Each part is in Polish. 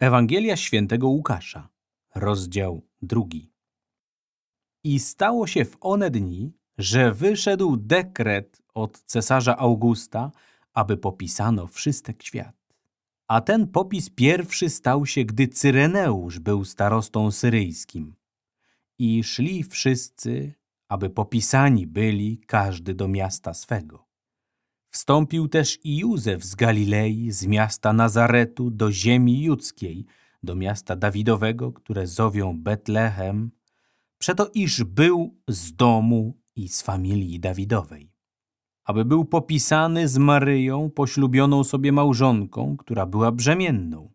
Ewangelia świętego Łukasza, rozdział drugi. I stało się w one dni, że wyszedł dekret od cesarza Augusta, aby popisano wszystek świat. A ten popis pierwszy stał się, gdy Cyreneusz był starostą syryjskim. I szli wszyscy, aby popisani byli każdy do miasta swego. Wstąpił też i Józef z Galilei, z miasta Nazaretu do ziemi judzkiej, do miasta Dawidowego, które zowią Betlehem, przeto iż był z domu i z familii Dawidowej. Aby był popisany z Maryją, poślubioną sobie małżonką, która była brzemienną.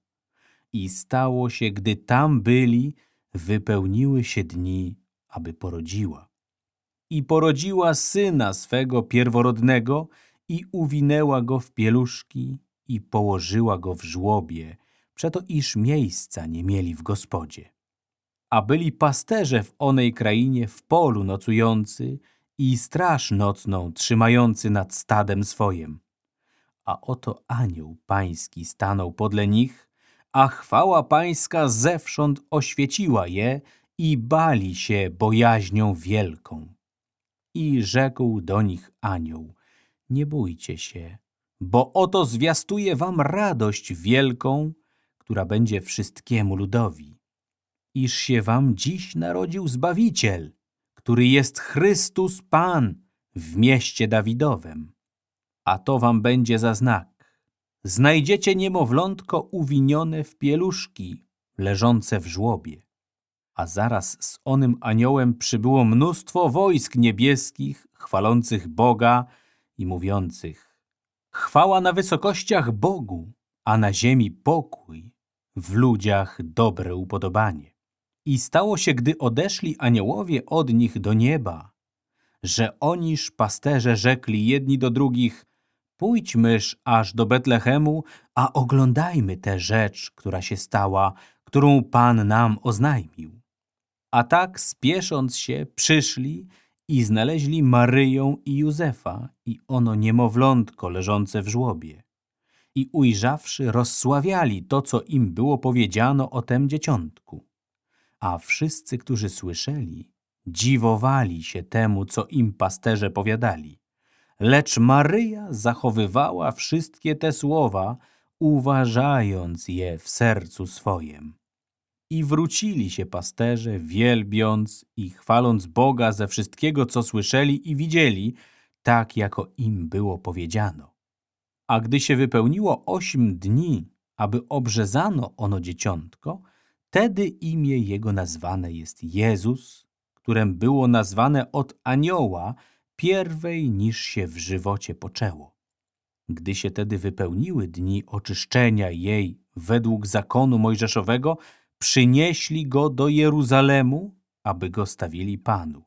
I stało się, gdy tam byli, wypełniły się dni, aby porodziła. I porodziła syna swego pierworodnego, i uwinęła go w pieluszki i położyła go w żłobie, przeto iż miejsca nie mieli w gospodzie. A byli pasterze w onej krainie w polu nocujący i straż nocną trzymający nad stadem swoim. A oto anioł pański stanął podle nich, a chwała pańska zewsząd oświeciła je i bali się bojaźnią wielką. I rzekł do nich anioł – nie bójcie się, bo oto zwiastuje wam radość wielką, która będzie wszystkiemu ludowi. Iż się wam dziś narodził Zbawiciel, który jest Chrystus Pan w mieście Dawidowem. A to wam będzie za znak. Znajdziecie niemowlątko uwinione w pieluszki, leżące w żłobie. A zaraz z onym aniołem przybyło mnóstwo wojsk niebieskich, chwalących Boga i mówiących Chwała na wysokościach Bogu, a na ziemi pokój, w ludziach dobre upodobanie. I stało się, gdy odeszli aniołowie od nich do nieba, że oniż pasterze rzekli jedni do drugich Pójdźmyż aż do Betlechemu, a oglądajmy tę rzecz, która się stała, którą Pan nam oznajmił. A tak, spiesząc się, przyszli i znaleźli Maryją i Józefa i ono niemowlątko leżące w żłobie. I ujrzawszy, rozsławiali to, co im było powiedziano o tem dzieciątku. A wszyscy, którzy słyszeli, dziwowali się temu, co im pasterze powiadali. Lecz Maryja zachowywała wszystkie te słowa, uważając je w sercu swojem. I wrócili się pasterze, wielbiąc i chwaląc Boga ze wszystkiego, co słyszeli i widzieli, tak jako im było powiedziano. A gdy się wypełniło osiem dni, aby obrzezano ono dzieciątko, wtedy imię jego nazwane jest Jezus, którym było nazwane od anioła, pierwej niż się w żywocie poczęło. Gdy się tedy wypełniły dni oczyszczenia jej według zakonu mojżeszowego, przynieśli go do Jeruzalemu, aby go stawili Panu.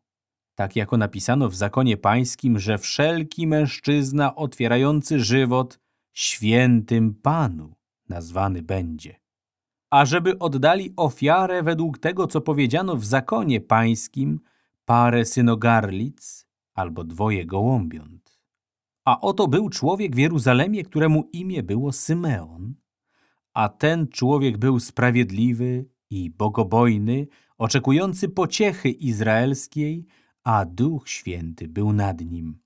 Tak jako napisano w zakonie pańskim, że wszelki mężczyzna otwierający żywot świętym Panu nazwany będzie. A żeby oddali ofiarę według tego, co powiedziano w zakonie pańskim, parę synogarlic albo dwoje gołąbiąt. A oto był człowiek w Jeruzalemie, któremu imię było Symeon, a ten człowiek był sprawiedliwy i bogobojny, oczekujący pociechy izraelskiej, a Duch Święty był nad nim.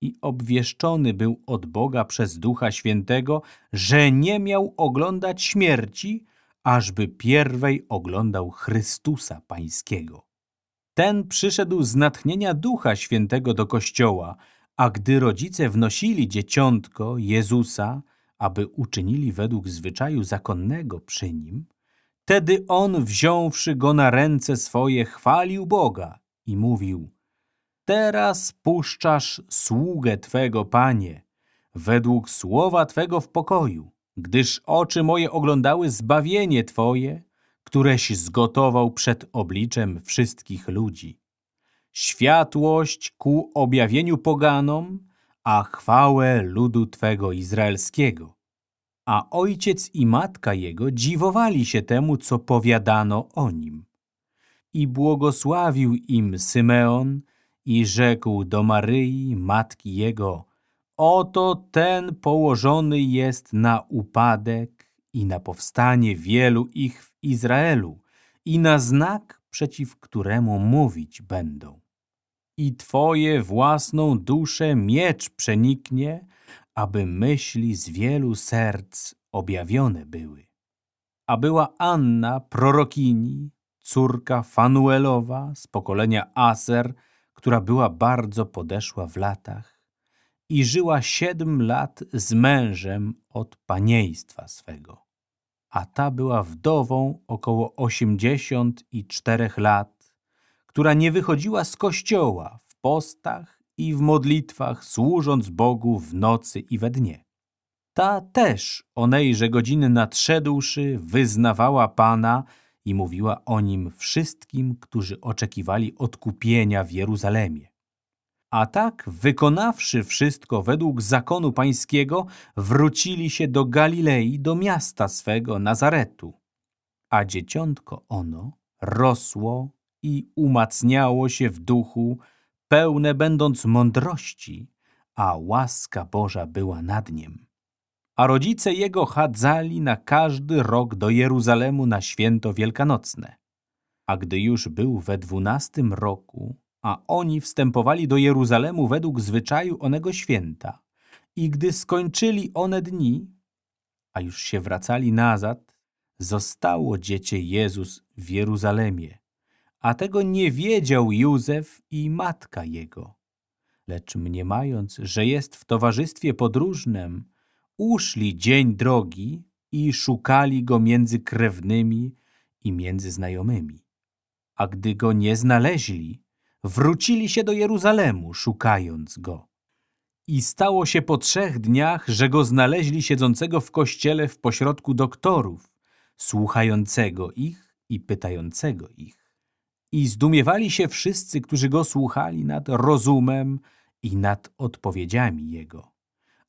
I obwieszczony był od Boga przez Ducha Świętego, że nie miał oglądać śmierci, ażby pierwej oglądał Chrystusa Pańskiego. Ten przyszedł z natchnienia Ducha Świętego do kościoła, a gdy rodzice wnosili dzieciątko Jezusa, aby uczynili według zwyczaju zakonnego przy nim, wtedy on, wziąwszy go na ręce swoje, chwalił Boga i mówił Teraz puszczasz sługę Twego, Panie, według słowa Twego w pokoju, gdyż oczy moje oglądały zbawienie Twoje, któreś zgotował przed obliczem wszystkich ludzi. Światłość ku objawieniu poganom, a chwałę ludu Twego izraelskiego. A ojciec i matka jego dziwowali się temu, co powiadano o nim. I błogosławił im Symeon i rzekł do Maryi, matki jego, Oto ten położony jest na upadek i na powstanie wielu ich w Izraelu i na znak, przeciw któremu mówić będą. I Twoje własną duszę miecz przeniknie, aby myśli z wielu serc objawione były. A była Anna, prorokini, córka Fanuelowa z pokolenia Aser, która była bardzo podeszła w latach i żyła siedm lat z mężem od panieństwa swego. A ta była wdową około osiemdziesiąt i czterech lat, która nie wychodziła z kościoła w postach i w modlitwach, służąc Bogu w nocy i we dnie. Ta też onejże godziny nadszedłszy wyznawała Pana i mówiła o nim wszystkim, którzy oczekiwali odkupienia w Jeruzalemie. A tak, wykonawszy wszystko według zakonu pańskiego, wrócili się do Galilei, do miasta swego Nazaretu. A dzieciątko ono rosło i umacniało się w duchu, pełne będąc mądrości, a łaska Boża była nad nim. A rodzice jego chadzali na każdy rok do Jeruzalemu na święto wielkanocne. A gdy już był we dwunastym roku, a oni wstępowali do Jeruzalemu według zwyczaju onego święta, i gdy skończyli one dni, a już się wracali nazad, zostało dziecię Jezus w Jeruzalemie, a tego nie wiedział Józef i matka jego. Lecz mniemając, że jest w towarzystwie podróżnym, uszli dzień drogi i szukali go między krewnymi i między znajomymi. A gdy go nie znaleźli, wrócili się do Jeruzalemu, szukając go. I stało się po trzech dniach, że go znaleźli siedzącego w kościele w pośrodku doktorów, słuchającego ich i pytającego ich. I zdumiewali się wszyscy, którzy go słuchali nad rozumem i nad odpowiedziami jego.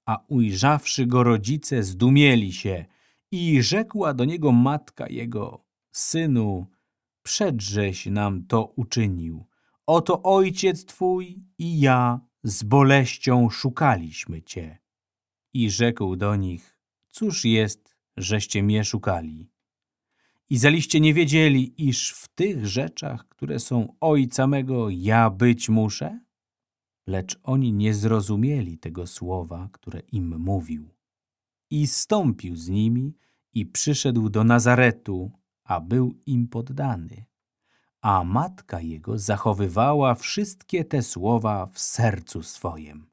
A ujrzawszy go rodzice, zdumieli się i rzekła do niego matka jego, synu, przedrześ nam to uczynił. Oto ojciec twój i ja z boleścią szukaliśmy cię. I rzekł do nich, cóż jest, żeście mnie szukali? I zaliście nie wiedzieli, iż w tych rzeczach, które są ojca mego, ja być muszę? Lecz oni nie zrozumieli tego słowa, które im mówił. I stąpił z nimi i przyszedł do Nazaretu, a był im poddany. A matka jego zachowywała wszystkie te słowa w sercu swojem.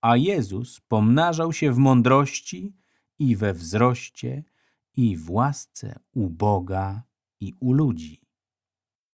A Jezus pomnażał się w mądrości i we wzroście i w łasce u Boga i u ludzi.